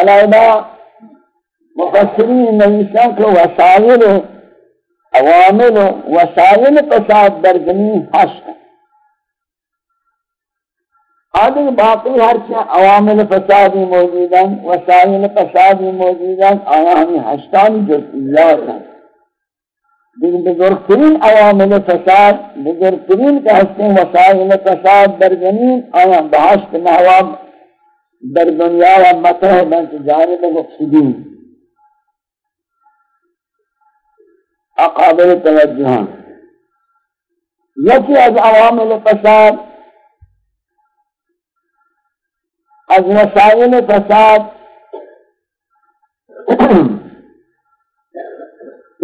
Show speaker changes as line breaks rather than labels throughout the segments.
علیہ مفسرین نویسان کو وسائل عوامل وسائل فساد در زمین حشق آدھے باقی ہر چیز عوامل فسادی موجود وسائل فسادی موجود آیا ہمیں حشتانی جزئیات ہیں لیکن بزرگترین عوامل فساد بزرگترین کا حسن وسائل فساد در زمین آیا بحشت محواب در دنیا و مطرح بنت جانب مقصدین اقابل توجہاں یکی از عوامل فساد، از وسائل فساد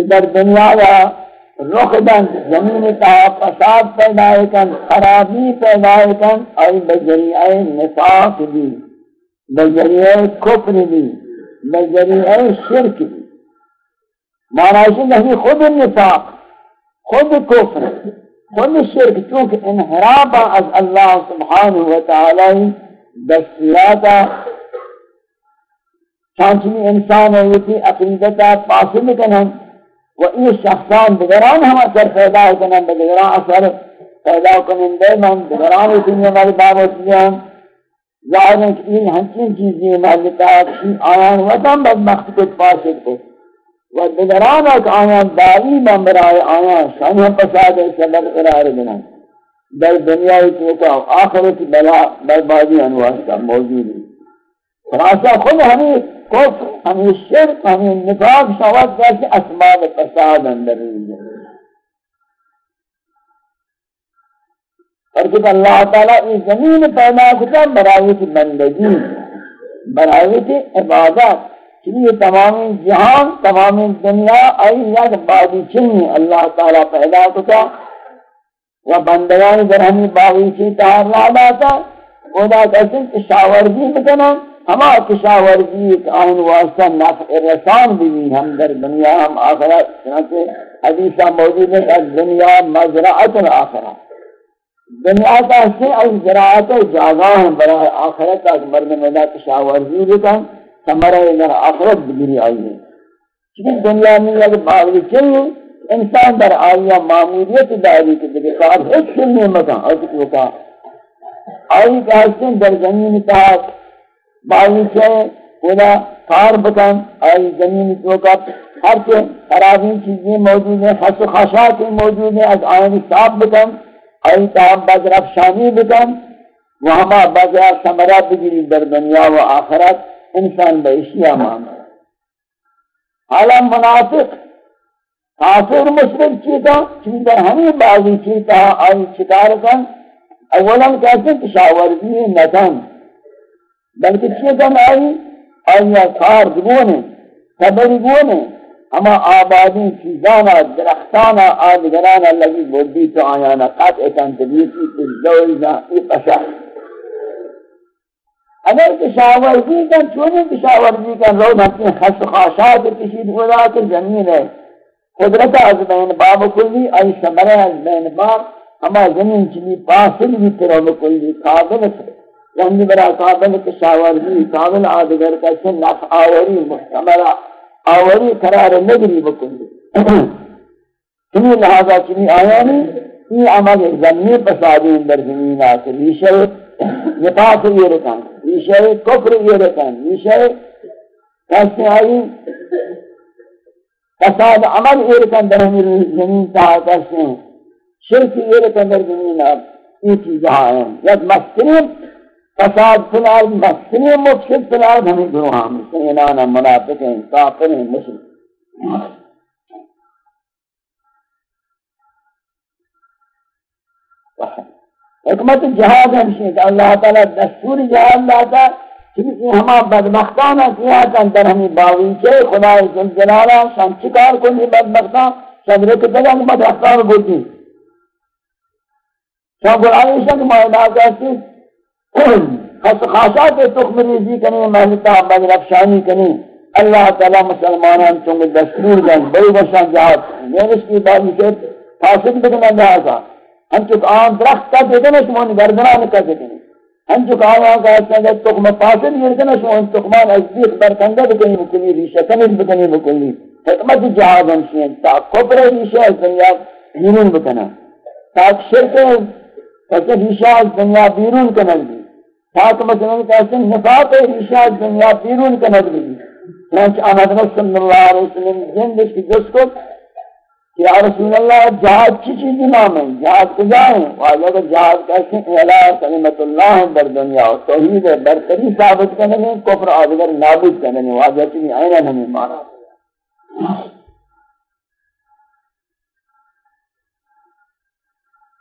در دنیا و رخ دن زمین تا فساد پیدا کن، خرابی پیدا کن، ای بجریعہ نفاق بھی بجریعہ کفر بھی بجریعہ شرک بھی۔ معنی نہیں خود نفاق، خود کفر، خود شرک چونکہ انحراب از اللہ سبحانہ وتعالی دستیاتا چانچنی انسان ہوتی عقیدتا پاسل کنن و این شخصان بگران ہم اثر پیدا کنن بگران اثر پیدا کنن دے من بگران ہوتی ہیں ہماری بابت دیان ظاہر ہے کہ این ہنچین چیزیں محلتا آیان وطن بدمخت کت پاسد کو و دیگران ایک آیان داری من برای آیان شان ہم پساد سبب قرار بنا در دنیا تو آخرت بلا بربادی انواع کا موجود ہے خلاصہ خود ہمیں کفر ہمیں شرک ہمیں نفاق شوات جیسے اسباب فساد اندر رہی ہے اور کہ اللہ تعالیٰ اس زمین پیدا کتا برایت بندگی برایت عبادت یہ تمام جہان، تمام دنیا ای یک بادی چنی اللہ تعالی پیدا کتا و بندگان در ہمی باغی چی تہار لادا تا خدا کسی کشاورزی بکنا ہما کشاورزی ایک آئین واسطہ نفع رسان بھی ہم در دنیا، ہم آخرت، چنانچہ حدیثہ موجود ہے کہ دنیا مزرعت آخرت۔ دنیا کا سے از زراعت جاگاہ برای آخرت تک مرد مدہ کشاورزی بکن سمرہ در آخرت بگیری آئی ہے چونکہ دنیا میں اگر باغی چلی انسان در آئیہ معمولیت داری کے دیکھے کار ایک سلمی مکان اور کچھ وکا آئی کہ حسن در زمین تحت باغی چلے خدا کار بکن. آئی زمین توکا ہر کے خرابی چیزیں موجود ہیں خس و خاشات موجود ہیں از آئین صاف بکن. آئی تحت بازر افشانی بکن، وہاں بازر سمرہ بگیری در دنیا و آخرت، انسان بے اشیاء مانا حالا منافق کافر مشرک چیتا چیتا ہمیں بعضی چیتا، آئی چکار کن، اولا کہتے ہیں تشاورزی نتن. بلکہ چیتا آئی آئی کار دگونے خبری گونے اما آبادی چیزانا، درختانا آدگرانا لگی بودی تو آیانا. قطع کن تبیتی تیز دوئینا ای پشا اگر کشاورزی کن چونی کشاورزی کن رو اپنی خس خاشات کشید خدا کے زمین ہے. قدرت از بین باب کلی ای سمرہ از بین باب. اما زمین چلی پاسل بھی ترو کلی قابل کرے یعنی برا قابل کشاورزی قابل آدگر کا چن نف آوری محتمل آوری قرار نگری بکلی چنی لہذا چنی آیانی یہ عمل زمین پسادی در زمین آتے لیشہ نفاق یہ رکھن یہ کفر یہ رکھن یہ شے آئی؟ فساد عمل یہ رکھن در زمین تہا کیسے؟ ہیں شرک یہ رکھن در زمین اب یہ چیزیں ہیں۔ یک مسترین فساد فلال مسترین یعنی مفسد فلال ہمیں گروہ ہم سینانا منافق ہیں، کافر ہیں مسلم حکمت جہاد ہمشہ کہ اللہ تعالیٰ دستور جہاد لاتا چونکہ ہما بدبختانا کیا کن در ہمیں باوی چھے خدای جلالہ، شان چکار کنی بدبختان، صدر کے تلنگ بدبختان بولتی شان قرآن شک مائنہ کہتی خس خاصات تخم ریزی کنی محلتا بدرفشانی کنی. اللہ تعالیٰ مسلمانان چونکہ دستور گن بڑی بشان جہاد یہ اس کی باوی چھے فاسد بکنا جہازا. ہم چک آن درخت کا دیتے ہیں شما گردنا نکا دیتے ہم جو کہا وہاں کہا کہ اگر تقمہ فاسد یہ کنا شو ان ازدیق برکنگہ بکنی بکنی، ریشہ کمیل بکنی بکنی. حکمت جہاد ہمشی ہیں تا کبر ریشہ از دنیا بیرون بکنا تا شرک پس ریشہ از دنیا بیرون کنگ بھی تا مثلا کہتے ہیں نفاق ریشہ از دنیا بیرون کنگ بھی چنانچہ آمد صلی اللہ علیہ وسلم زندش کی جس کو کہ یا رسول اللہ، جہاد کی چیز نام ہے جہاد کجا ہے واجہ کہ جہاد کیسے اعلیٰ کلمت اللہ در دنیا و توحید برتری ثابت کرنے میں، کفر آدگر نابود کرنے میں۔ واجہ چیز آئینہ ہمیں مانا۔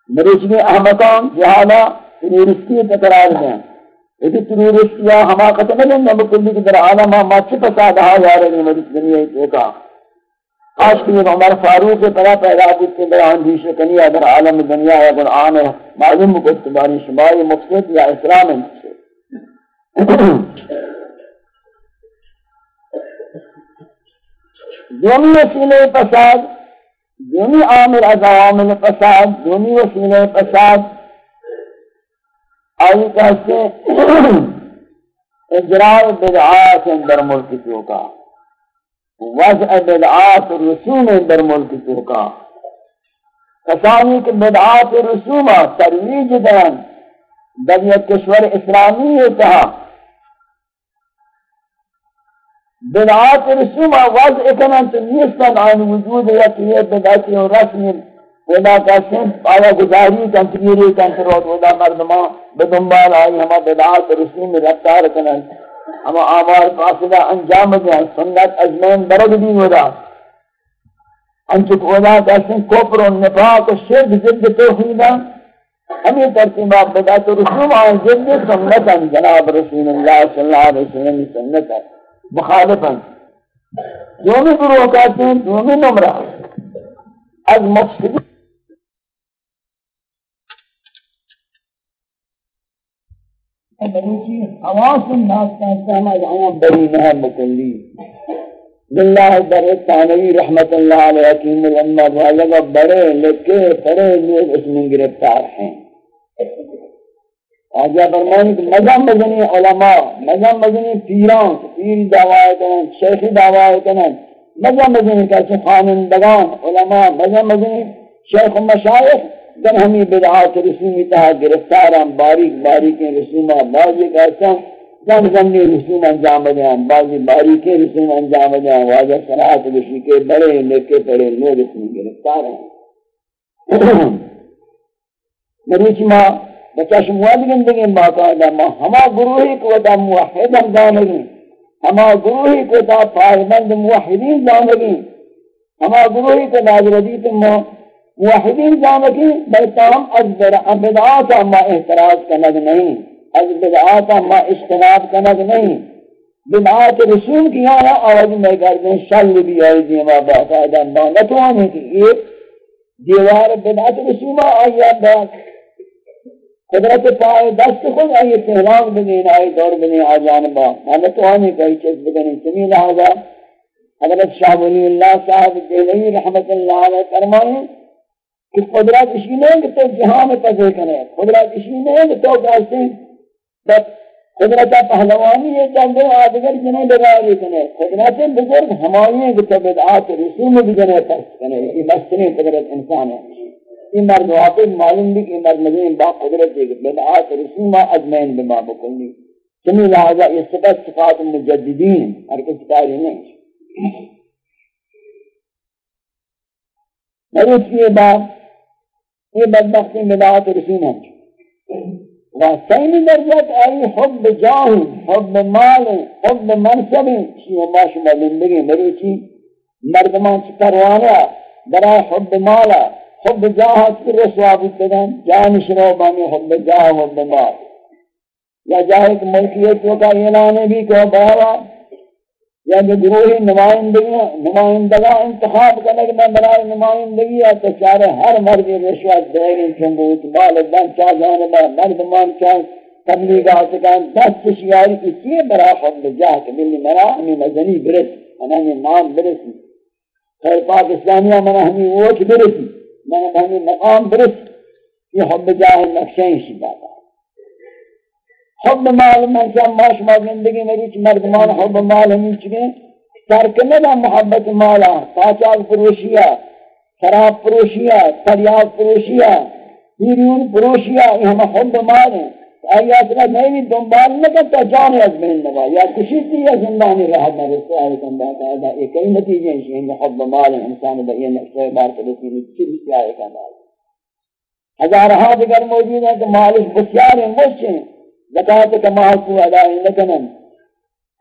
مرچنی احمقان جہادا تنورستی تقرار دیں یدی تنورستی حماقت ملیں نبو کلی کی در عالم ما چھ پساد آہا یا رہی مرچ دنیا ایک آج کی عمر فاروق پڑا پیدا جس کے بیان بھی شکنی اگر عالم دنیا ہے اگر آن معلوم کو تباری شمائی مقصد یا اسلام ہے دومی وسیلے فساد دومی عامل از عوامل فساد دومی وسیلے فساد آئی کہتے ہیں اجراء بدعات اندر ملک کیوں کا؟ وضع بدعات رسوم در ملک توکا کسانی که بدعات رسوم ترویج دن در یک کشور اسلامی اتحا ہاں؟ بدعات رسوم وضع کنن تو نیستن، آن وجود یکی یہ بدعاتی و رسمی ودا کسیم آیا گزاری کن تگیری ودا مردمان بدنبال آئی، ہما بدعات رسوم رفتار کنن۔ ہم آمار فاصلہ انجام دیا، سنت اجمین درد بھی ہو رہا انچک اولا کہتے ہیں کوپر و نفاق و شرک جد توحیدہ ہمیں ترتیبات بدا تو رسوم آئیں جد سنتا جناب رسول اللہ صلی اللہ علیہ وسلم سنتا مخالفا دومی گروہ کہتے ہیں دومی نمرہ۔ از مفسدی بلوچی حواس الناس کا سامع جہاں بری نہ مکلی باللہ در ثانوی رحمت اللہ علیہ حکیم الامہ لگا بڑے لکے پڑے لوگ اس میں گرفتار ہیں۔ آجا فرمانی کہ مزہ مزنی علماء مزہ مزنی پیران پیر دعوائے کنن شیخی دعوائے کنن مزہ مزنی کیسے خانندگان علماء مزہ مزنی شیخ و مشایخ در ہمی بدعات رسومی تہا گرفتاران، باریک باریک رسومہ بعضی کہتا زن زنی رسوم انجام دیاں بعضی باریک رسوم انجام دیاں واجہ صلاحات بشی کے بڑے لکے پڑے نو رسوم گرفتار ہیں۔ مریچ ماں بچاش مواد گندگی باقاعدہ ماں، ہما گروہی کو تا موحد ہم جانگی ہما گروہی کو تا پائمند موحدین جانگی ہما گروہی کو ناظردیت ماں موحدین جانتی بلتام از بدعات ما احتراز کنگ نہیں، از بدعات ما اجتناب کنگ نہیں۔ بدعات رسول کی آنا آواز میں کرتے ہیں شل بھی آئی جی، دیما باقاعدہ نتوانے کی۔ یہ دیوار بدعات رسول آئی بات قدرت پائے دست خود آئی پہلان بنین آئی دور بنین آ جانبا نتوانے کئی چیز بگنین سمی لہذا حضرت شاہ ولی اللہ صاحب دیلہی رحمت اللہ علیہ فرمائیں کہ قدرت اسی نہیں کہ تو جہاں میں پذیر کرے قدرت اسی نہیں کہ تو کہتے ہیں بس قدرت پہلوانی یہ چندے آدگر جنہیں لگائی کرے قدرت بزرگ ہماری ہیں کہ تو بدعات رسول بھی جنہیں پرس کرے یہ مستنی قدرت انسان ہے۔ یہ مرد واقع معلوم بھی کہ مرد مزین با قدرت ہے کہ بدعات رسول ما ادمین بما بکنی۔ سمی لہذا یہ صفت صفات مجددین ہر کسی کاری نہیں۔ مرد کی بات یہ بدبختی بدعات رسول ہیں وثانی درجات آئی حب جاہ حب مال حب منصب شیئے ما شما زندگی مروچی مردمان چی پروانا برای حب مالا، حب جاہ کی رسوا بودتگن جان شروع بانی حب جاہ حب مال۔ یا جاہے کہ ملکیت کا اعلان بھی کہ بابا یا جو گروہی نمائندگی نمائندگا انتخاب کرنے کے میں برائے نمائندگی ہے تو چارے ہر مرد رشوت دے گی چنگوت بال دن چاہ جانے با مرد مان چاہ، تبلیغ آسکان دست شیاری کسی برا خود جاہ کہ ملی مرا، ہمیں مزنی برس انا ہمیں نام برسی۔ خیر پاکستانیہ منا ہمیں ووٹ برسی منا ہمیں مقام برس۔ یہ حب جاہ نقشیں شدہ حب مال من شام ماش ما زندگی میری چ مردمان حب مال ہمیں چکے ترک نہ محبت مالا پاچاک فروشیا شراب فروشیا فریاد فروشیا ہیرون فروشیا یہ ہم حب مال ہیں۔ آیا ترا نہیں دنبال نہ کرتا جان از بین نوا یا کسی تھی یا زندانی رہا نہ رسا ہے کہ اللہ تعالی یہ کئی نتیجے ہیں کہ حب مال انسان بے یہ نقشہ بار کے لیے کسی بھی کیا ہے کہ ہزار ہاں دیگر موجود ہیں کہ مالک بسیار ہیں مجھ ہیں۔ زکاة کا محقو ادائی نکنن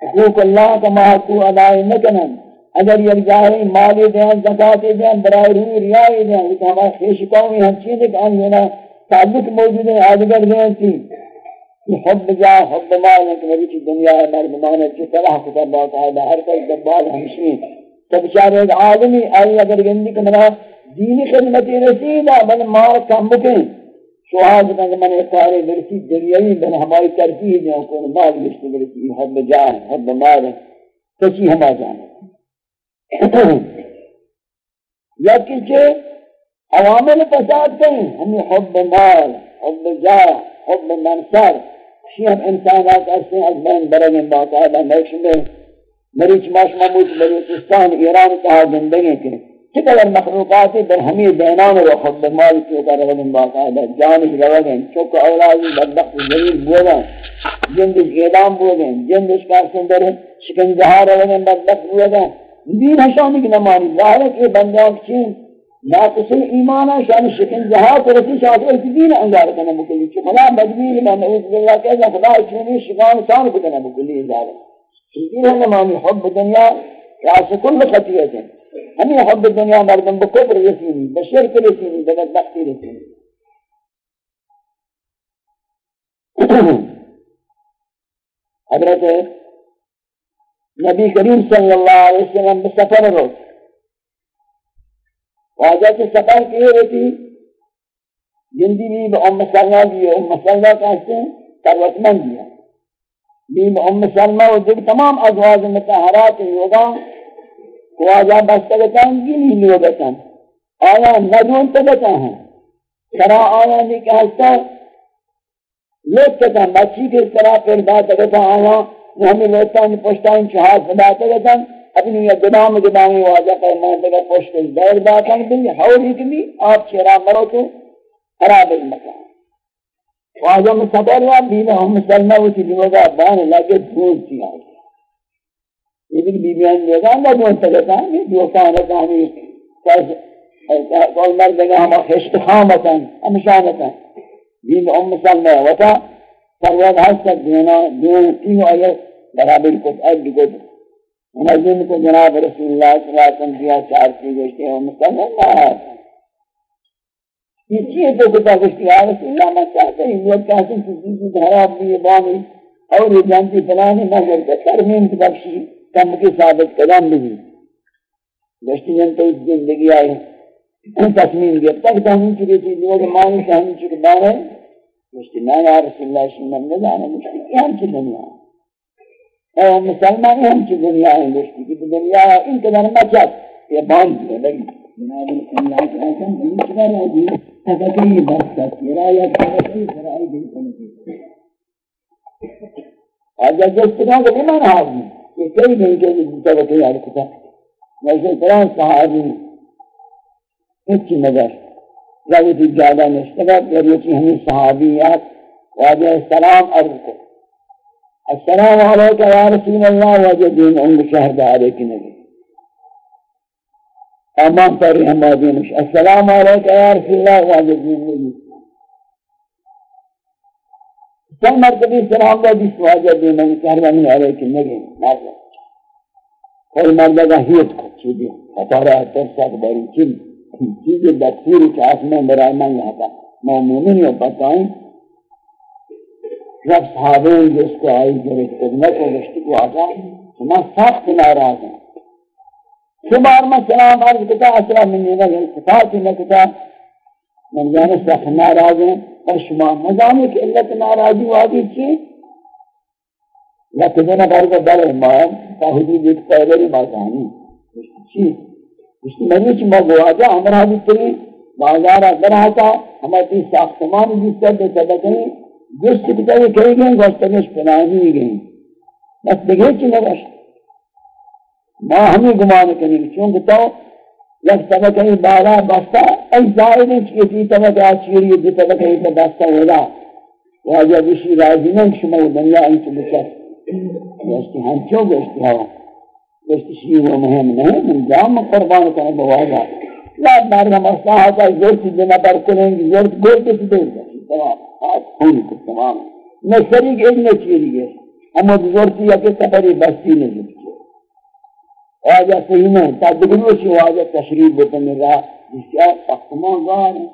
حقوق اللہ کا محقو ادائی نکنن اگر یک جاہی مالی دیں زکاة دیں برای روی ریائی دیں لیکن ہمارا خیش قومی ہم چیزیں کہ ہم یہ تعلق موجود ہیں، آدگر دیں تھی. یہ حب جا، حب مال ہے کہ نبی کی دنیا ہے مال مردمانے کی طرح کتا باقاعدہ ہر کوئی دبال ہمشین سب چارے ایک آدمی آئی اگر گندی کہ دینی خدمتی رسیدہ بل مال کم بکیں. سوال بنا کہ میں نے سارے برسی دنیاوی بنا ہماری ترتیح جو کون مال گشت برسی حب جان حب مال کچی ہما جانا یا کچھ عوامل فساد کہیں ہمیں حب مال، حب جان، حب منصر شیئے ہم انسانات ایسے از بین برگیں باقاعدہ میکش میں مریچ ماش مموت بلوچستان ایران کہا زندگی کے چقدر مخلوقاتی در ہمیں دینان و خود مال کی کر رہن باقاعدہ جانش روگن چوک اولادی، بدبخت ذلیل بودن جندش اعدام بودن جندش کا سندر شکنجہا روگن بدبخت بودن دین ہشانی کی نمانی، ظاہر ہے کہ بندیاں چین ناقص ایمان ہے، شان شکنجہا کو رسی شاہدور کی دین انگار کرنے مکلی چو خدا بدبیر میں نعوذ باللہ کہتا خدا چونی شکان سان کو کرنے مکلی انگار ہے۔ دین ہے نمانی حب دنیا، راس کل خطیت ہے۔ ہمیں حب دنیا مردم بکفر رسینی بشرک رسینی بدبختی رسینی حضرت نبی کریم صلی اللہ علیہ وسلم بسفر رو واجہ سے سفر کیے رہتی جندی بھی ام سلمہ بھی ام سلمہ کہتے ہیں تروت من دیا بھی ام سلمہ و جب تمام ازواج متحرات یوگاں خواجہ بستگتان گینی لوگتان آیا ندون تگتان ہیں سرا آیا نکہستا لوگتان بچی کے سرا پر بات تگتان آیا ہمیں لوگتان پشتان چہاز بات تگتان اپنی یہ گدام گدامی واجہ فرمان تگت پشت دیر باتان بلی حوری کلی آپ چہرہ مرو تو خراب المکان واجہ مصبر یا بینا ہم مسلمہ ہوتی لوگا بان لگے دھول سی آئی یہ بھی بیان لے گا نہ جو تلتا ہے جو کان کانی کول مرد گا ہم خشت خامتا امشانتا دین ام سلمہ وتا فرواد حسد دینا دین تین آیت برابر کو اب کو منظم کو جناب رسول اللہ صلی اللہ علیہ وسلم دیا چار کی گشتے ہیں ام سلمہ نہ یہ چیز تو کتا گشتی ہے رسول اللہ میں چاہتے ہیں یہ کہتے ہیں کہ کسی دھرا بھی بانی اور یہ جانتی فلانی مگر کا ترمیم کی بخشی کم کی ثابت قدم بھی گشتی جن تو اس زندگی آئی۔ ان تصمیم گیا تک تو ہمیں چکے تھی لوگ مانی سے ہمیں چکے بارے گشتی نا یا رسول اللہ صلی اللہ علیہ وسلم نے جانا۔ گشتی کی ہم چی دنیا۔ اے مسلمانی ہم چی دنیا ہیں۔ گشتی کی دنیا ہے۔ ان قدر مچت یہ باند دیا لگی جناب اللہ کے آسان ہمیں چکا رہا جی تکتی برسا تیرا یا تکتی سرائی گئی کنکی آجا جس طرح کو ایمان حاضر یہ کئی نہیں کہ متوقع یاد کتا ویسے قرآن صحابی اس کی نظر ضرورتی زیادہ نشتگا ضرورتی ہمیں صحابیات واجہ السلام عرض کو السلام علیکہ یا رسول اللہ واجہ دین انگ شہر دارے کی نبی امان تاری ہم واجہ السلام علیکہ یا رسول اللہ واجہ دین نبی چند مرتبی سلام دا جس واجہ دینا کہروانی علیہ کی نگی نازل کوئی مردہ کا ہیت کو چیزی اتارا ترسا کباری چیز چیزی دکھیری کہ آسمان برای من یہاں مومنین یا بتائیں جب صحابین جس کو آئی جرے خدمت و رشتی کو آگا میں سخت ناراض ہیں شمار میں سلام عرض کتا اسرا منی نگل صفاتی نکتا من جانے سخت ناراض ہیں اور شما مزانی کہ علت ناراضی وادی چی یا کدنا بار کا بل ایمان تاہدی دیکھ پہلے مازانی چی؟ اس کی منی چی مگو آجا ہمارا بھی تری بازار اگر آتا ہماری ساختمان جس سے بے صدقیں جس کی کہیں گے گوشتگش پناہی گئیں بس دیکھے چلے گوشت ما ہمیں گمان کریں گے چونکہ تو یک طبقہ بالا بستا ای ظاہر ہے کہ یہ طبقہ آچیری ہے دو طبقہ یہ بستا ہوگا واجہ بشی راضی نہیں شما دنیا انچ بچت گوشتی ہم کیوں گوشتی ہوا گوشتی شیئر و مہم نہیں من جام قربان کرنے بواجہ لا مردم اصلاحاتا زورتی دینا پر کنیں زورت گوشتی سے دے گا تمام. آج خونی تمام. میں شریک ایک نے چیری اما زورتی یا کہ بستی نہیں واجہ صحیح نہیں تا دگلوشی واجہ تشریف بتنے گا جس کیا ساختمان گار ہے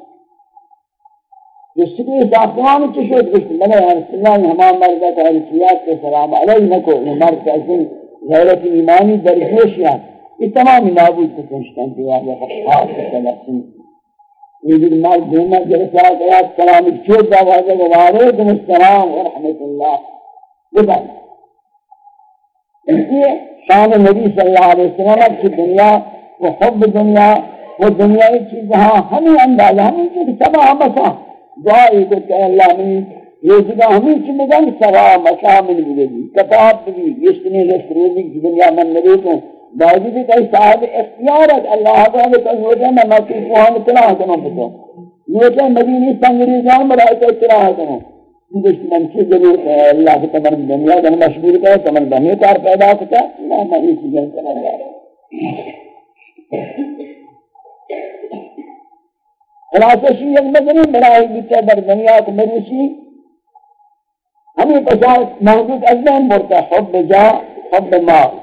جس کی ساختمان چشوت گشت ملے رسول اللہ ہمان مردہ کا حرسیات کے سلام علیہ نکو. مرد کا اسم غیرت ایمانی درجوشیات یہ تمام نابود کو کنشتن دی واجہ خاص سلسل یہ دل مرد دینا جرسا گیا سلام چوت دا واجہ وعلیکم السلام ورحمت اللہ یہ بات اس شان نبی صلی اللہ علیہ وسلم کی دنیا وہ حب دنیا وہ دنیا کی جہاں ہمیں اندازہ ہمیں کی سبا مسا۔ دعائی کو کہ اللہ میں یہ جگہ ہمیں کی مدن سبا مسا من بلدی کتاب بھی گشتنی لست روزی کی دنیا من نبی کو باوجود کئی صاحب اختیارت اللہ تعالی کا نوجہ میں مکی کوہان تلاہ کنوں بتو نوجہ مدینی سنگریزان برائے تلاہ کنوں دیکھ من کی ضرورت ہے اللہ کے تمر دنیا کا مشغول کرے تمر بنے کار پیدا کرتا اللہ میں اس چیزیں کرنا جا خلاصہ شیئ یک مدنی بنائی بیتا در دنیا کو مروسی ہمیں پسات محدود ازمین بورتا حب جا، حب مال۔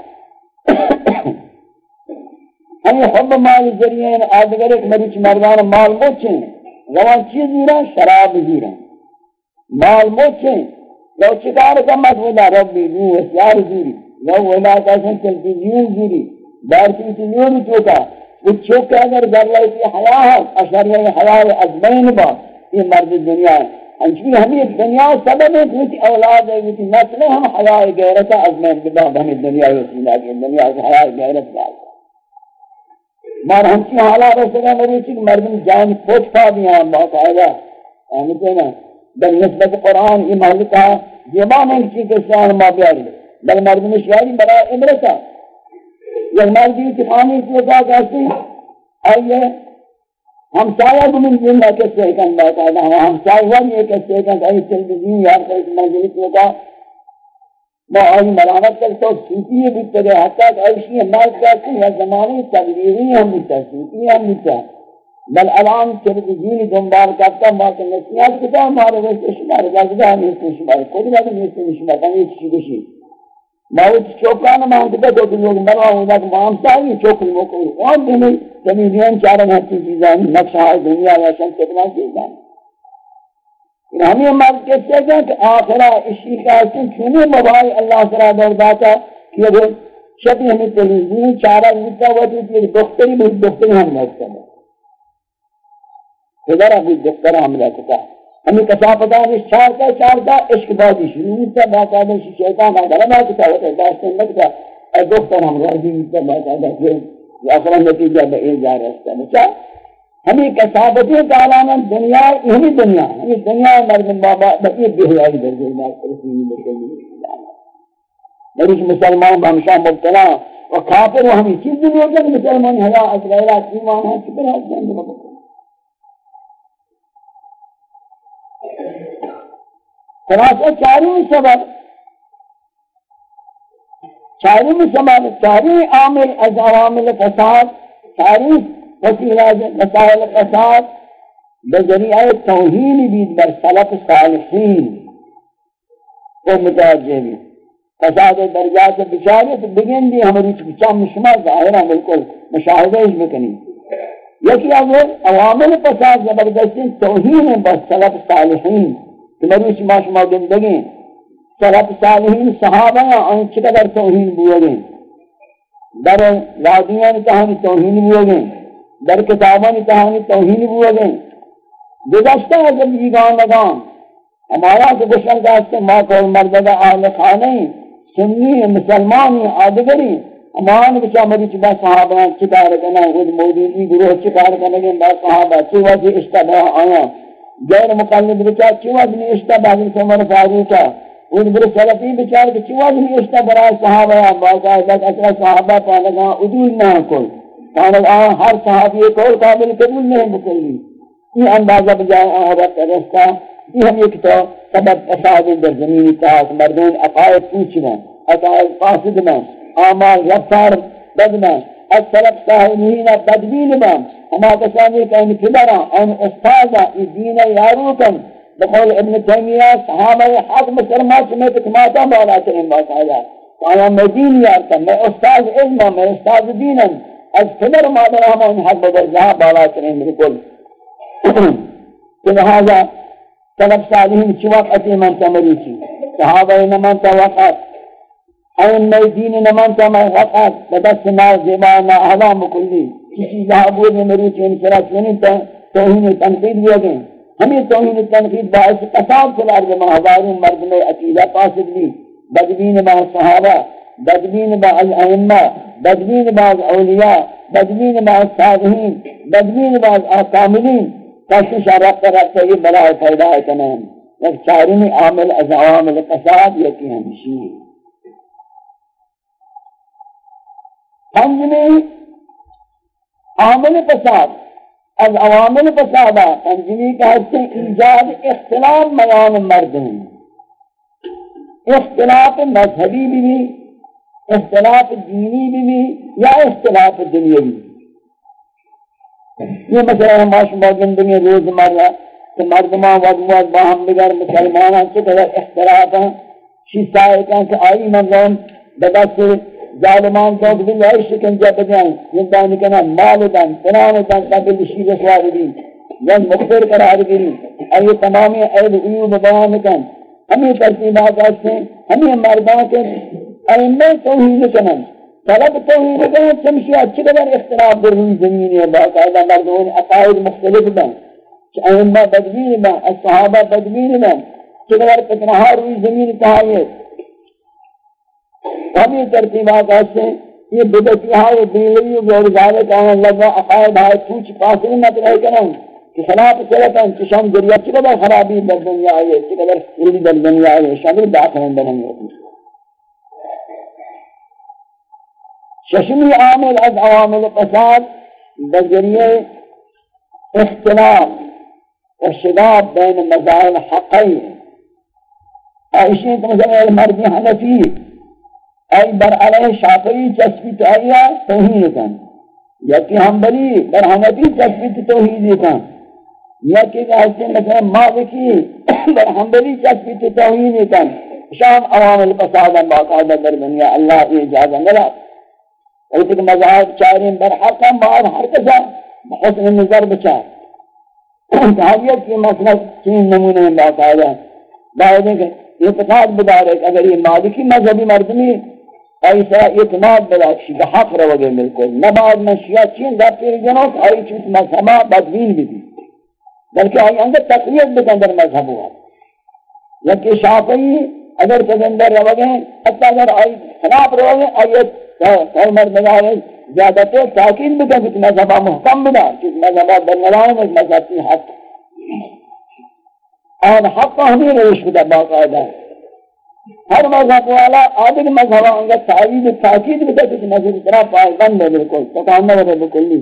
ہمیں حب مال ذریعے آدگر ایک مریچ مردان مال بچیں روان چیز زیرہ شراب زیرہ مال موچیں لو چکار کا مسئلہ ربی دو اسیار زیری لو ولا کسن تلفزیون زیری بارتی تلیون چوکا۔ وہ چوکا اگر در رہی تھی حیاء ہے اشار رہی حیاء ازمین با۔ یہ مرد دنیا ہے۔ انچوی ہمیں دنیا سبب ہے کہ اولاد ہے کہ نسل ہم حیاء غیرت ازمین بدا ہمیں دنیا وسیلہ کی دنیا سے حیاء غیرت ڈال مار ہم کی حالات رسولہ مری چک مردم جان پوچھ پا دیا بہت آئے احمد ہے نا در نسبت قرآن یہ محلقہ زبان ہے چیز اسلام ما بیاری. بل مردم شواری برای عبرتا یہ مردی اتفامی اتفاقہ کہتے ہیں آئیے ہم سایہ بمن زندہ کسے کن بات آدھا ہم سایہ ون یہ کسے کن آئی تلویزیون یار کا اس منزل اتفاقہ ما آئی ملامت کرتا سوتی ہے بیتا گئے حتی کہ ایشی مرد کہتے ہیں یا زمانے تبلیغی ہم بیتا سوتی ہم بھی بیتا بل الان تلویزیونی دنبال کرتا ما که نسیات کتا مارا ویسے شمار گازدہ ہم اس شمار خود لگا نیسے شمار کنی چیزی کشی ما وہ چوکان ما ہم کتا تو لوگ مروا ہوں کہ ما ہم ساری چوکن موکو وہاں بھی زمینیان چارن ہتی چیزان نقشہ دنیا یا شن کتنا چیزان. ہمیں مرد کہتے ہیں کہ آخرہ اسی کا سن چھونے مبائی اللہ سرا دور داتا کہ اگر شبی ہمیں تلویزیون چارہ ہوتا ہوا تو دختری بھی دختری ہم موت کرنے پدر ابھی دکتر حملہ کتا ہمیں کسا پتا ہے چار کا چار کا عشق بازی شروع ہوتا باقاعدہ شیطان آگا رہا کتا ہوتا ہے داشتن لگتا اے دکتر حملہ بھی ہوتا باقاعدہ جو آخرا نتیجہ بے جا رہتا ہے بچا ہمیں کسابتی تعالیٰ دنیا ہمیں دنیا ہمیں دنیا مردم بابا بقیت بھی ہوئی درجہ اللہ رسول اللہ میری مسلمان بہمشاہ مبتلا و کافر و ہمیں چیز دنیا کہ مسلمان حیاء اصغیرہ ایمان ہے کبھر ہے جنگ بکتا خلاصہ چاروں سبب۔ چاروں سبب چاروں عامل از عوامل فساد چاروں وسیلہ مسائل فساد۔ بذریعہ توہین بید بر سلف صالحین۔ کو متوجہ بھی فساد درجات بچارے تو بگن دی ہماری چکچام شما ظاہرہ بالکل مشاہدہ اس بکنی۔ یکی اگر عوامل فساد زبردستی توہین بر سلف صالحین۔ کہ مروش ما شما زندگی سلف صالحین صحابہ ان چقدر توہین بوئے گئے در وادیان کہانی توہین بوئے گئے در کتابان کہانی توہین بوئے گئے گزشتہ جب یہ لگان ہمارا تو گشن کا اس ما کو مردہ اہل خانے سنی مسلمانی آدگری امان بچا مری چبا صحابہ چکار کنا خود موجودی گروہ چکار کنا با صحابہ چوہ جی اشتباہ آیا غیر مقلد بچا چیو آدمی اشتا بعضی عمر فاروقا ان بر سلفی بچار کہ چیو آدمی اشتا برای صحابہ یا باقاعدہ اصلا صحابہ پانگا ادول نہ کل پانگا ہر صحابی کول قابل قبول نہیں بکلی یہ اندازہ بجائے آہرت رستا۔ یہ ہم ایک تو سبب اصحاب در زمینی تاک مردون اقائد پوچھنا اقائد قاصدنا، آمال رفتار بدنا السلف صاحبین بدبین بام ہما کسانی کہ ان کبرا أن استاذا دین یاروکن بقول ابن تیمیہ صحابہ حق مسلمہ سمیت کماتا بالا کریں بات آیا آیا میں دین یارتا میں أستاذ علم میں أستاذ دینم از کبر مادر ہم ان حق بدر جہاں بالا کریں بالکل کہ لہذا طلب صالحین چوک اتی من تمری چی؟ صحابہ نمان توقت این میں دین نمان تمری وقت بدست ما زبان احوام کلی کسی جہاں بولنے میری چین سرا چینی توہین تنقید لیا گئے ہمیں توہین تنقید باعث قصاب سلار جمع ہزاروں مرد میں عقیدہ پاسد لی بدبین با صحابہ، بدبین با الائمہ، بدبین با اولیاء، بدبین با صالحین، بدبین با آکاملین۔ کشش رفت رفت یہ بلائے پیدا ہے تمام ایک چارمی عامل، از عوامل قصاب یکی ہمشی۔ پنجمی عامل فساد. از عوامل فساد انجمی کا حصہ ایجاد اختلاف میان مرد ہیں اختلاف مذہبی بھی بھی اختلاف دینی بھی بھی یا اختلاف دنیاوی یہ مسئلہ ہم آشما زندگی روز مرہ کہ مردمان وضوات باہم بگر مسلمانہ چکہ اختلاف ہیں شیسا ہے کہ آئی منظم بدست ظالمان کو بھی نہیں شکن جب جائیں زندان کنا مال دن فلان دن قبل شیر سوار دی جن مخبر قرار گیری اور یہ تمام عیب عیوب بیان کن ہمیں ترتیبات ہیں ہمیں مردان کے ائمہ توحید کنن طلب توحید کنن چمشی اچھی قدر اختلاف در ہوئی زمین ہے باقاعدہ مردون عقائد مختلف بن ائمہ بدبین بن الصحابہ بدبین بن چقدر فتنہا روی زمین کہا ہمیں ترتیبات ایسے یہ بدتی ہے دلیلی اور ذالک آنے لگا عقائد ہے، پوچھ پاسل مت رہے کروں کہ خلاف چلتا ہے، کہ شام ذریعہ چقدر خرابی در دنیا آئے چقدر علمی در دنیا آئے شامل بات داخل بنیں گے ششمی عامل از عوامل فساد بذریعے اختلاف، ارشداد بین مزائل حقین ایشی تو مثلا المردی حنفی ای بر علیہ شافعی چسبی تو آیا توحید کن یا کہ حنبلی بر حنبی چسبی تو توحید کن یا کہ ایسے مثلا مالکی بر حنبلی چسبی تو توحید کن شام عوام الفساد باقاعدہ در دنیا اللہ کی اجازت نہ ایسے کہ مذاہب چارین بر حقم بعد ہر کسا بحسن نظر بچا تحویت کی مسئلہ چین نمونے باقاعدہ باقاعدہ کہ اعتقاد بدار ہے اگر یہ مالکی مذہبی مردمی ایسا اعتماد بلاشی بحق رو گئے ملکل نباد من شیعہ چین در پیر جنوک آئی چیز مذہبہ بدوین بھی دی بلکہ آئی انگر تقریب بکن در مذہب ہوا لیکن شافعی اگر تجندر رو گئے حتی اگر آئی خلاف رو گئے آئیت کئی مرد نگاہ زیادہ تو تاکید بکن کہ مذہبہ محکم بنا کہ مذہبہ بنگلائن ایک مذہب کی حق آن حق ہمیں روش کتا باقاعدہ ہے ہر مذہب والا آدھگ مذہب آنگا تعوید تاکید بتا کہ مذہب طرح پاسبند ہے، بالکل تکانہ بتا بکلی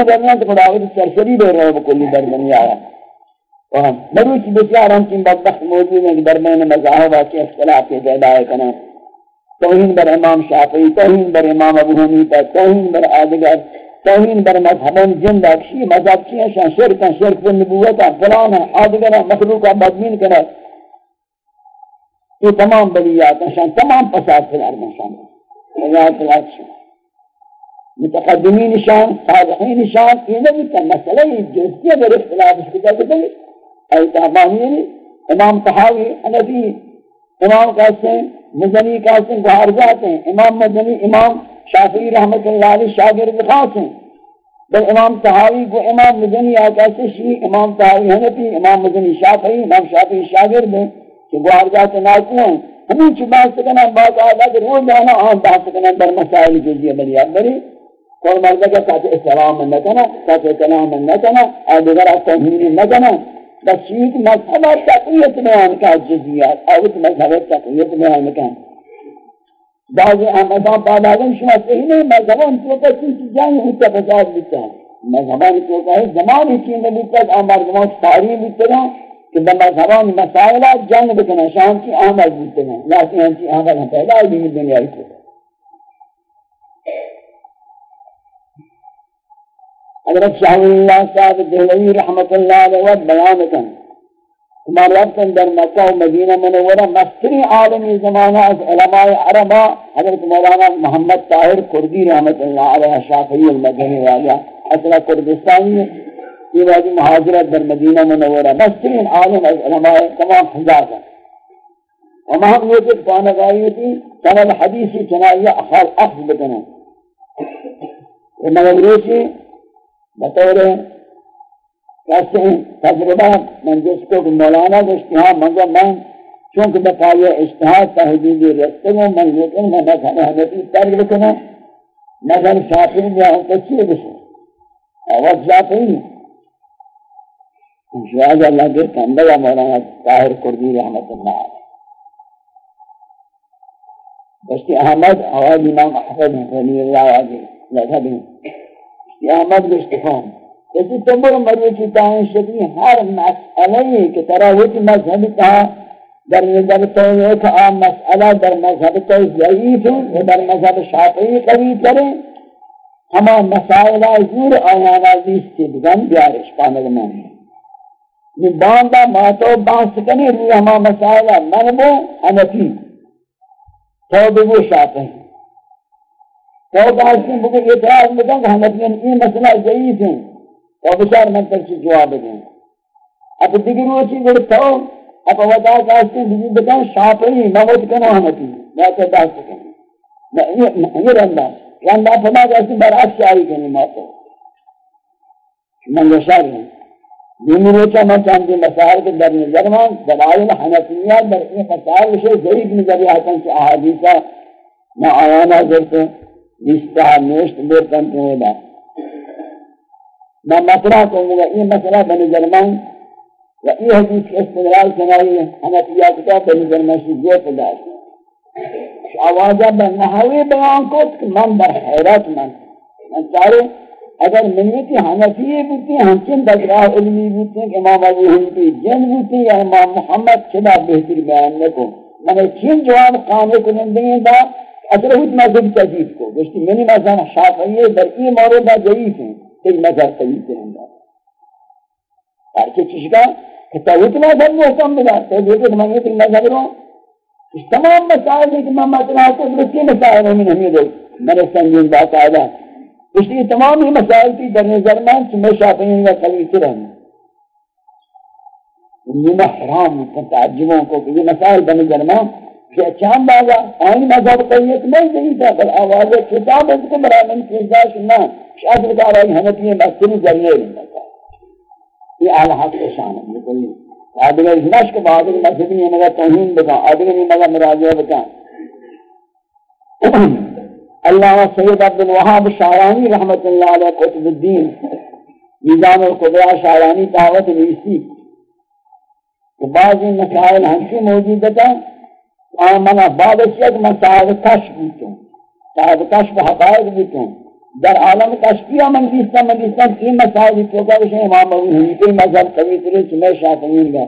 درمیان تو خداوید سرسری بے رہے بکلی در دنیا آیا مروچ بسیار ہم کی بدبخت موجود ہیں کہ درمیان مذہب آکی اختلاف کے پیدا ہے کنا توہین بر امام شافعی، توہین بر امام ابو حنیفہ، توہین بر آدگر توہین بر مذہبان جند اکشی مذہب کی ہیں شرک شرک نبوت فلانا آدگر مخلوق بدمین کنا یہ تمام بلیات ہیں تمام فساد فی الارض شان بلیات الارض شان متقدمین شان صادقین شان، یہ نبی کا مسئلہ یہ جزتی اگر اختلاف اس کتا کتا ہے ای تحبانی امام تحاوی حنفی امام قاسم مزنی قاسم گوھار جاتے ہیں۔ امام مزنی امام شافعی رحمت اللہ علیہ شاگرد خاص ہیں۔ بل امام تحاوی کو امام مزنی آقا سے شیئی امام تحاوی حنفی، امام مزنی شافعی، امام شافعی شاگرد ہیں۔ کہ گوار جاتے ناکو ہیں، ہمیں چھ بات سکنا بات آدھا کہ روز جانا آن بات سکنا در مسائل جزیہ بلی اب بری۔ کوئی مرد کا کہتے اسلام نہ کنا کہتے کلام نہ کنا اور دیگر توہین نہ کنا بس یہ مذہب تقویت میں بیان کا جزیات۔ اور مذہب تقویت میں بیان کا۔ بعض احمدان بعد آدم شما صحیح نہیں، مذہبان تو کا چیز جانی ہوتا بزاد بیتا ہے۔ مذہبان تو کا ہے زمان ہی چین بیتا ہے آمار زمان تاریخ بیتا ہے کہ مذہبان مسائلات جنگ بکنا شام کی آمد بیتا ہے لیکن ہنچی آمد ہم پیدا ہے دنیا کو حضرت شاہ اللہ صاحب دہلوی رحمت اللہ علیہ بیان کن. ہمارا ربطن در مکہ و مدینہ منورہ مستری عالمی زمانہ از علماء عربہ حضرت مولانا محمد طاہر کردی رحمت اللہ علیہ شافعی المدنی والا أصلا کردستانی. این آدی مهاجرت در مدینه منوره بسترین عالم از علماء تمام حجاز اما ہم یہ کہ پانگائی تھی سند حدیثی چنائیہ اخال اخذ بکنن نوروسی بطور کیسے تجربہ من جس کو مولانا گوشتی ہاں مگر میں چونکہ بقایا اشتہاد تحدیدی رکھتے ہیں میں لیکن میں مثلا حضرتی ترک بکنن مثلا شافعی یا ہم کچھ بسن اول شافعی شاید اللہ کے کندگا مولانا طاہر کردی رحمت اللہ علیہ بشتی احمد آواز امام احمد رضی اللہ علیہ مذہب قیامت استفام اسی تمر مری کی تائیں شدی ہر مسئلہ کہ تراوت مذہب کا در نظر تو ایک عام مسئلہ در مذہب تو ضعیف ہے در مذہب شافعی قوی کریں ہما مسائل زور آیانا لیستی بگن بیارش پانگ میں یہ باندہ ماتو بانس کنی روی ہما مسائل منبو حنفی تو بگو شافعی تو بعض سے مجھے اعتراض بکن کہ ہم اپنے یہ مسئلہ ضعیف ہیں تو بشار من تک سے جواب دیں اب دیگر وہ چیز گڑتا ہو اب وضع کہتے ہیں بکن شاپری موت کنو ہم اپنی میں تو بات سکیں یہ رندہ رندہ فما کہتے برعکس آئی کنی موت من گشار ہیں دینی روچہ من چاہتے مسائل کے در نظر من دلائل حنفیات در این مسائل سے ضعیف نظری حسن سے احادیثہ نہ آیانا ذرتے اشتہار نوشت برکن تو ہودا میں مطرح کہوں گا یہ مسئلہ بنی جرمان و یہ حدیث کے استدلال سنائی ہے حنفیہ کتاب بنی جرمان سے جو پدا ہے آوازہ بنحوی بیان کو من در حیرت من. من چاہے اگر منیتی حنفی بوتی ہیں ہمچن بجراہ علمی بوتی ہیں کہ امام ابو حنفی جن بوتی ہیں یا امام محمد چلا بہتر بیان نکو میں نے چین جواب قانے کنندے ہیں دا اصل ہوت مذہب تجیب کو. گوشتی منی مذہب شافعی در ای مورد ضعیف ہیں ایک مذہب تجیب کے اندر ہر کے چیز کا، کہ توت مذہب محکم ملا، تو دیکھو تو مذہب رو. اس تمام مسائل ہے کہ میں مطلع کو برسی مسائل ہمیں ہمیں دو میں نے سنگین بات آدھا اس لیے تمام ہی مسائل کی در نظر میں چمہ شافعی یا خلیص رہنا انہی حرام تعجبوں کو کہ یہ مسائل بن جرمان کہ چاند باغا اچھا آئین مذہب قیت نہیں نہیں تھا، بل آواز کتاب اس کو برای من کرداش نہ شاید بکار آئی حنفی مستری ذریعے نہیں تھا۔ یہ اہل حق شان ہے بکلی آدھگر اس نشک بہادر مذہبی ہے مگر توہین بکا آدھگر نہیں مگر مراجعہ بکا۔ اللہ سید عبد الوہاب شاعرانی رحمت اللہ علیہ قطب الدین، نظام القدرہ شاعرانی دعوت نیسی بعض مسائل ہمشی موجود تھا آمنا بعد از یک من صاحب کشف بیتون صاحب کشف حقائق بیتون در عالم کشفی من دیستم من دیستم این مسائل چوکا بشن امام ابو حنیفه مذہب قوی تری چمے شافعین گا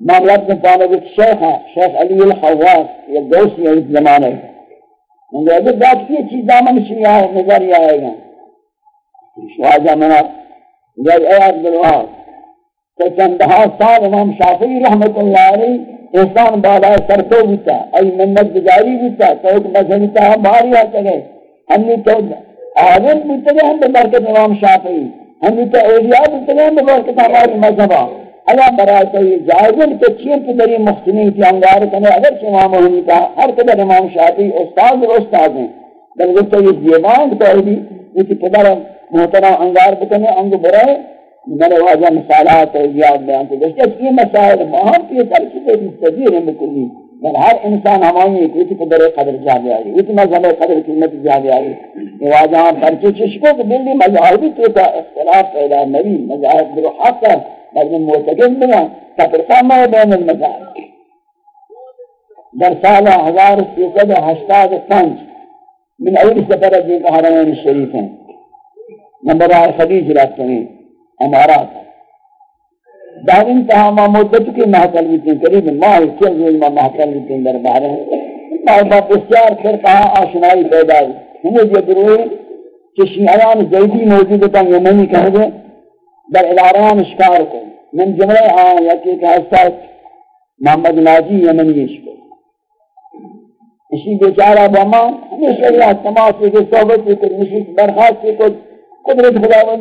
من رب پانا بیت شیخ شیخ علی الحواس یہ دوستی ہے اس اگر بات کی چیزا من شیعہ نظر ہی آئے گا شواجہ منا گا اے عبدالوہاب تو چندہا سال امام شافعی رحمت اللہ علیہ احسان بالا سرکو بیتا ای منت بجاری بیتا تو ایک مذہبی تا ہم بھاری آتا گئے ہم نے تو آدم بیتا گئے ہم ببرکت امام شافعی ہم نے تو اولیاء بیتا گئے ہم ببرکت ہماری مذہبہ اللہ برای تو یہ جائزن کہ چین کی دری مختنی تھی انگار کنے اگر سے امام ہوئی تا ہر قدر امام شافعی استاد اور استاد ہیں بلکہ تو یہ زیبان تو بھی یہ کہ پدر محترم انگار بکنے انگ برائے میں نے واجہ مسالات اور یاد بیان کو دیکھتے ہیں یہ مسائل مہم کی ترکیب ہے تذیر ہے مکلی بل ہر انسان ہمانی ایک اسی قدر قدر جا بھی آئی اسی مذہب قدر قیمت جا بھی آئی یہ واجہاں پرچے چشکو کہ بلی مذہبی تو اختلاف پیدا نبی، مذہب برو ہے۔ لیکن معتقد بنا تفرقہ میں بین المذہب در سال ہزار سیسد ہشتاد پنج من اول سفر جی کا حرمین الشریف ہیں نمبر آئے خدیج رکھتے ہیں امارات. در انتہا ما مدت کی محکل بیتیں قریب ماہ چل روز ما محکل بیتیں در بارے ماہ با بسیار پھر کہا آشنائی پیدا ہے ہمیں یہ دروئی کہ شیعیان زیدی موجود ہوتا یمنی کہہ دے بل اداران اشکار کو من جمله آن یکی محمد ناجي محمد ناجی یمنیش کو اسی بیچارہ با ما ہمیشہ اللہ تماس کے صحبت کو نشیت برخاست کو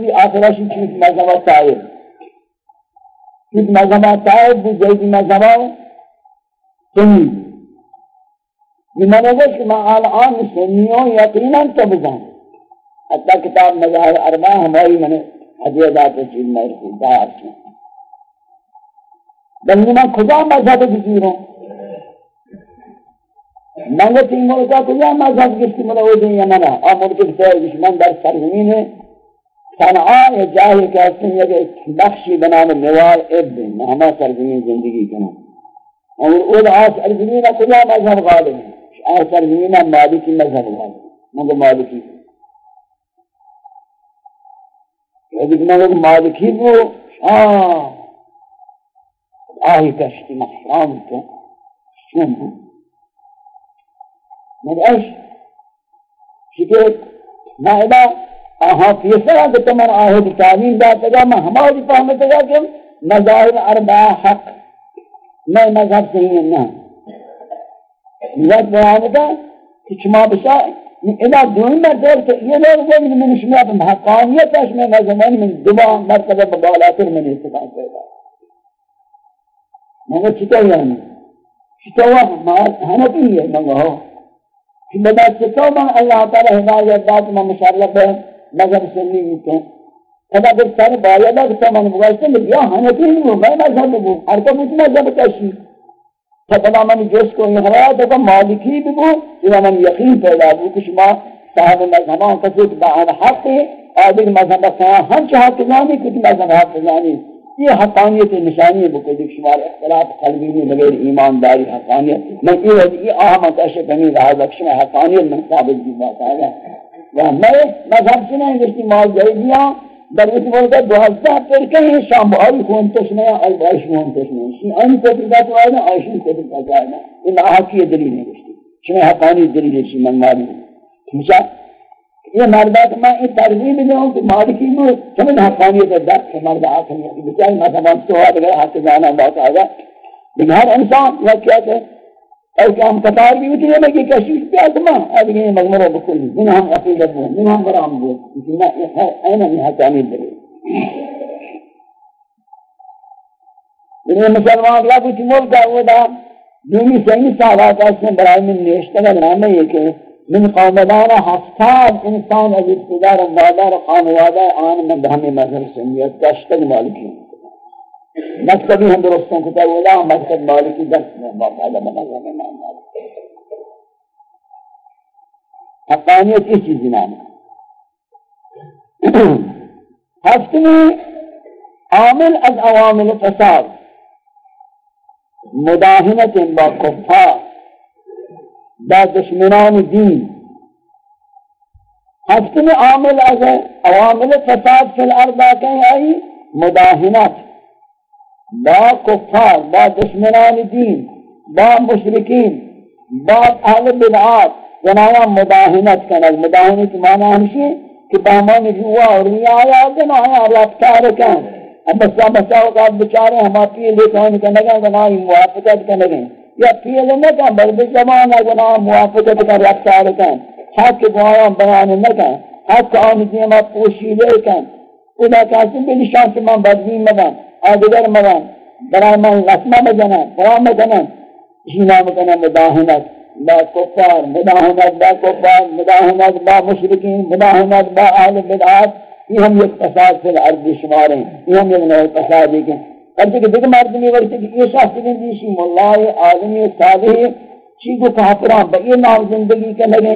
دي آخر اشي چیز مذہب تائب چیز مذہب تائب دي زید مذہب سنی لمن وجه ما الان سنين يقينا تبزان حتى كتاب مذهب اربعہ ہماری منہ نے حدیعات چیز میں رکھوں دار کی۔ بلنی میں خدا مذہب بزیر ہوں منگا تین ملکہ کجا مذہب کسی ملو دیں یا منہ آم ملکہ دشمن در سرزمین ہے صنعاء یا جاہی کہتے ہیں کہ بخشی بنام نوار ابن ہما سرزمین زندگی کنا اور اول آس سرزمین کجا مذہب غالب ہے۔ آس سرزمین مالکی مذہب غالب مگر مالکی یعنی کہ مالکی وہ آہ آہی کشتی محرام کو شون مگر اش شکر نائبہ آہاں پیسرا کہ تمہر آہد تعلیم داتا گا میں ہماری فہمتا گا کہ مظاہر اربع حق میں مذہب سے ہی نہ مذہب بیان کا کہ چما بسا ادا دون مرتبہ کہ یہ لوگ وہ من من شما پر حقانیت ہے میں مذہبان من دبا مرتبہ ببالاتر من استفاد پیدا مگر چطور یعنی چطور ہنفی ہے مگر ہو کہ بدا چطور من اللہ تعالی ہدایت دات میں مشارلت ہے مذہب سنی ہوتے ہیں خدا اگر سر باید ہے کہ تمام مغالطے میں یا حنفی ہی ہو میں مذہب ہو ہر کو مجھ مذہب کشی. فبنا من جس کو یہ حرات ہے کہ مالکی بھی ہو یہ من یقین پیدا ہو کہ شما صاحب مذہبان کسی کہ بہان حق ہے آدھر مذہب کہاں ہم چاہا کہ نانی، کچھ مذہب حق نانی۔ یہ حقانیت نشانی ہے بکل دیکھ شمار اختلاف، قلبی میں بغیر ایمانداری، حقانیت۔ میں یہ اہم اتشک ہمیں رہا بخش میں حقانیت من ثابت بھی بات آگا و میں مذہب سے نہیں گشتی مال جائزیاں در اس ملکہ دوازدہ پر کہیں شام بہاری خون تشنے اور بائش خون تشنے شی آنی کو ترکا تو آئینا آئیشن کو ترکا تو آئینا دلیل نہیں گشتی شمی حقانی دلیل شی من مالی. سمجھا یہ مردات میں ان ترغیب دوں کہ مالکی میں سمجھ حقانیت درد کہ مرد آخر ہے بچائی مذہبان تو آدھگر حق جانا بات آگا لیکن انسان یہ کیا کہ اور کہ ہم قطار بھی اتنے میں کہ کشیش پہ آدما آدھے یہ مغمرہ بکل۔ من ہم عقیدت ہوں من ہم برام ہوں کسی میں اینا نہیں حکامی دلے لیکن مسلمان اللہ کچھ ملک ہے، وہ دا دینی سہی صحابات اس میں برای من نیشتگا نامے یہ کہ من قومدان ہفتاد انسان از ابتدار وادار قانوادہ آن من ہمیں مذہب سنیت کشتگ مالکی مکتبی ہم درستوں کو تاہی اللہ مکتب مالکی درس میں، باقاعدہ بنا حقانیت اس چیزی نام ہفتمی عامل از عوامل فساد، مداہنت با کفار، با دشمنان دین۔ ہفتمی عامل از عوامل فساد فی الارض آکے آئی، مداہنت۔ با کفار، با دشمنان دین، با مشرکین، با اهل بدعات۔ جنایا مداہنت کنگ. مداہنت معنی ہمشی کہ بامان جوا اور نیایا جنایا رفتار کن. اب بسا بسا اوقات بچارے ہم اپنی لیکن کنگا جنائی موافقت کنگا یا پیل نکن بل بزمان جنا موافقت کن، رفتار کن. حق گوایا بیان نکن حق آن دیما پوشیدے کن. خدا کہتے ہیں بلشان کہ من بدبین مدن آدگر مران برای من غسمه بزنن برام بزنن اسی جی نام کنن مداهنت با کفار مداهنت با کفار مداهنت با مشرکین مداهنت با اهل بدعات، یہ ہم یک فساد فی الارض شمار ہیں، یہ ہم یک نوع فساد ہے کہ کہ دیکھ مردمی وقت کہ یہ شخص بھی جی دیشی ملہ آدمی صالح چی کو کافران بئی نام زندگی کے لگے۔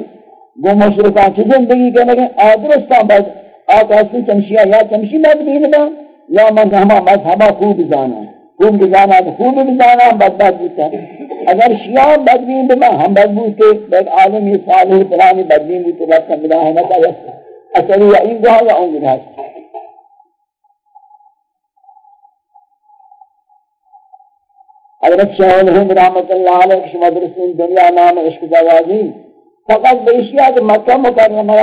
وہ مشرکان چی زندگی کے لگے۔ آدرستان بعد آقا اسی چمشیہ یا چمشی مردمی نبا یا من ہما مذہبہ خوب جانا خوب جانا خوب جانا بدباد بودتا اگر شیعہ بدبین بما ہم بدبود کے بیت آدمی صالح پرانی بدبین بھی بودتا رب کا ملاہ نتا اصلی یا این گوھا یا اون گوھا حضرت شاہ الہم رحمت اللہ علیہ کش مدرسین دنیا نام عشق جوازی۔ فقط بیشیہ کہ مکہ مکرمہ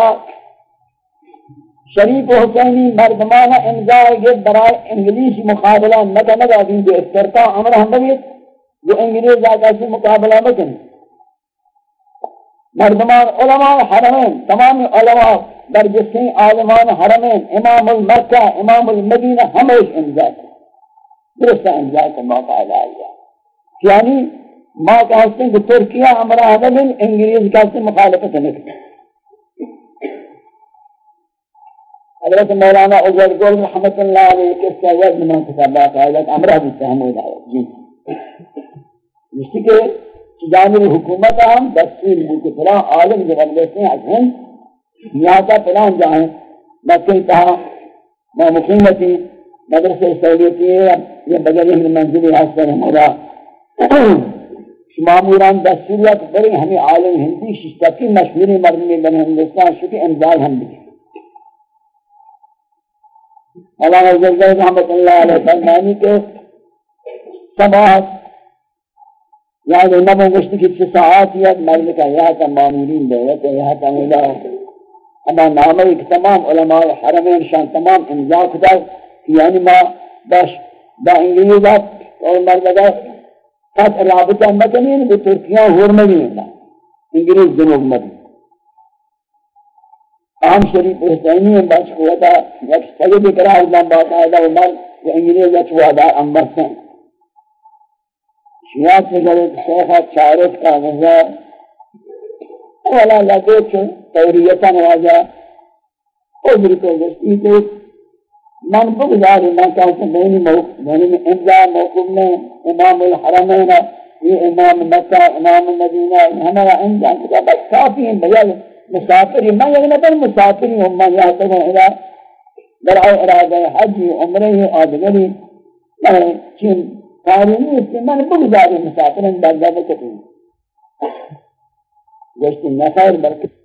شریف حسینی مردمانہ امزار گئے برائے انگلیسی مقابلہ نگا نگا دین جو افترتا عمر حمدیت جو انگلیس آقا سے مقابلہ مکن مردمان علماء حرمین تمام علماء در جسیں عالمان حرمین، امام المکہ، امام المدینہ ہمیش امزار درست امزار کا موقع علیہ یعنی ما کہتے ہیں کہ ترکیہ ہمارا حدد انگریز کہتے ہیں مخالفت نہیں حضرت مولانا عزر گل رحمت اللہ علیہ کے سید من کتابات آئیت امرہ بھی تحمل آئیت جی جس کہ جانب حکومت ہم دستور ملک فلان عالم جو غلطے ہیں از ہند یہاں کا فلان جائیں مکہ کہا میں مقیمتی مدرسہ سہولیتی ہے یہ بغیر منزلی حاصل ہے مولا معموران دستوریات بڑی ہمیں عالم ہندی ششتہ کی مشہوری مردمی بن ہندوستان شکی امداد ہم بھی مولانا زلزل رحمت اللہ علیہ فرمانی کے سباحت یعنی نبو گشتی کی چھ ساعت یک مرد کا یہاں تا معمولین دولت ہے یہاں تا مولا اما نامے کہ تمام علماء حرمین شان تمام امضا کتا یعنی ما باش با انگلیزات اور مردگا قد رابطہ مکنین وہ ترکیاں حرمنی ہیں انگریز جنوب مدن عام شریف حسینی ہیں بچ قوتا، یک سید اقرار اسلام باقاعدہ عمر کہ انگریز اچوادار امبر سے شیعات سے گلے شیخہ چارت کا نظر۔ اولا لگے چھو توریتا نواجہ عذر کو جستی تو من بگزار من کہتا میں نے میں نے امضا موقف میں امام الحرمین یہ امام مکہ، امام مدینہ، ہمارا امضا کہتا بس کافی ہیں بجائے مسافری میں یعنی یک نفر مسافری ہوں من یہاں تک ہوں در ارادہ حجی عمرہ آدگری میں چین قانونی اس سے من بگزار مسافرین بردہ بکتی گوشتی نخیر برکت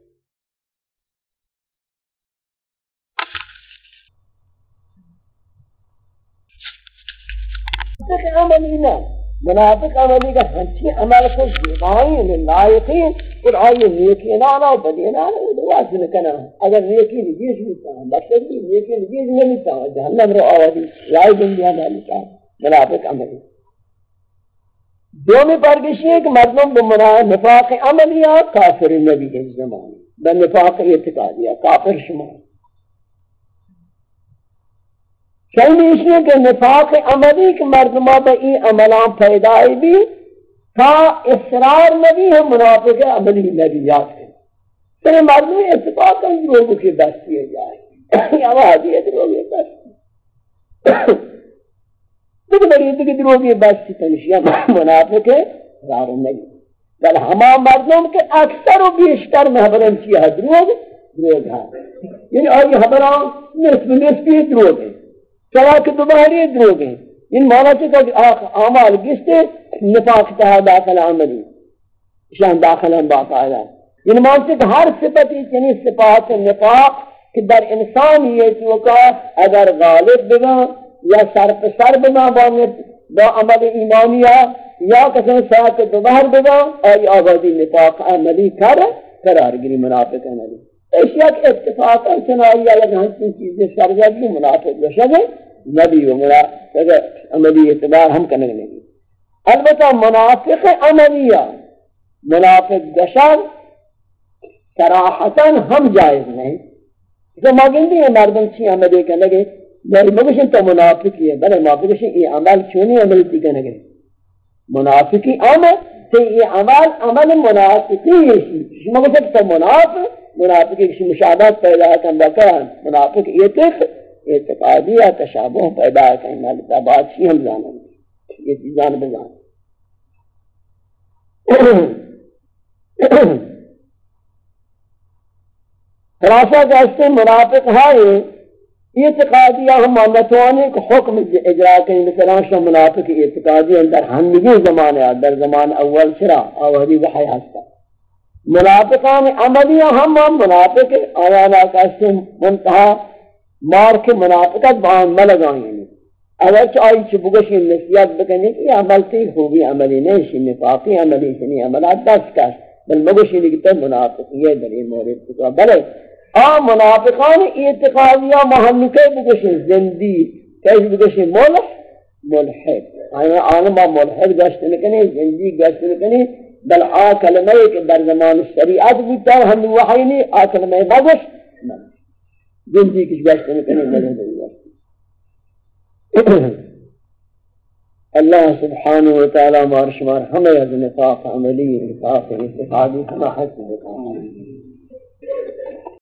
منافق عملی نہ منافق عملی کا ہنچی عمل کو زیبائیں لائقیں اور آئیے نیکی نانا و بدی نانا دواز نکنا اگر نیکی نگیش بیتا ہوں بخشت بھی نیکی نگیش نمیتا ہوں جہنم رو آوازی لائی دن دیا دالتا منافق عملی دومی پرگشی ہے کہ مردم بمناہ نفاق عملیات کافر نبی کے زمانے۔ بنفاق اعتقادیہ کافر شمار شاید اس لیے کہ نفاق عملی کے مردمہ با این عملان پیدای بھی، تا اصرار نبی ہے، منافق عملی نبیات ہے۔ تو مردمی اتفاق ان لوگوں کی دستی ہے جائے یہ آوازی ہے دروگی دستی۔ دیکھ بڑی دیکھ دروگی دستی تنشیہ منافق ہے اصرار نبی بل ہما مردم کے اکثر و بیشتر محبرن چیہ دروگ دروگ ہے یعنی آئی حبران نصف نصفی دروگ ہے چلا کہ دوباری دروگ ہیں۔ یعنی ان مولا سے کہ اعمال گستے نفاق تہا داخل عملی۔ شان داخل ہم باقاعدہ ان مولا سے کہ ہر صفت یعنی صفات نفاق، کہ در انسان یہ چوکا اگر غالب بنا یا سر پر سر بنا با عمل ایمانیہ یا کسن ساتھ دوبار بنا آئی آبادی نفاق عملی کر قرار گری منافق عملی. اشیاء کے اتفاق چنائی یا یک ہنسی چیزیں سرگردی منافق بشد نبی و منافق عملی اعتبار ہم کرنے نہیں البتہ منافق عملیہ منافق بشد صراحتا ہم جائز نہیں جو مگندی ہے مردم چی عملی کرنے گئے بل مگشن تو منافقی ہے بلے منافقشن یہ عمل چونی عمل تی کرنے گئے منافقی عمل، تی یہ عمل عمل منافقی ہے مگشن تو منافق منافق کسی مشابہت پیدا کن بکران منافق یہ تک
اعتقادی یا تشابہ پیدا کریں مالتا بات ہی ہم جانا یہ چیزان بجان خلاصہ کہتے ہیں منافق ہے اعتقادی ہم نتوانے کو حکم اجرا کریں مثلا شو منافق اعتقادی اندر ہمگی زمانے در زمان اول شرا اوہدی وحی ہستا۔ منافقان عملی ہم ہم منافق آیانا کہتے ہیں منتہا مار کے منافقت بہان ملگائیں یعنی اگر چاہی چھ بگشی نسیت بکنے کہ عمل تی خوبی عملی نہیں، شی نفاقی عملی شنی عملات دست کش بل مگشی لکتا منافق یہ در یہ مورد بلے آه، آ منافقان اعتقادی ها ما هم نکه بگشیم زندی که بگشیم ملح ملحد. آن ما ملحد گشت نکنی زندی گشت نکنی بل آ کلمه که در زمان شریعت بودتا هم وحی نی آ کلمه ما گشت زندی کش گشت نکنی ملحد گشت اللہ سبحانہ و تعالی مارشمار ہمیں از نفاق عملی نفاق اعتقادی ہمیں حق نکام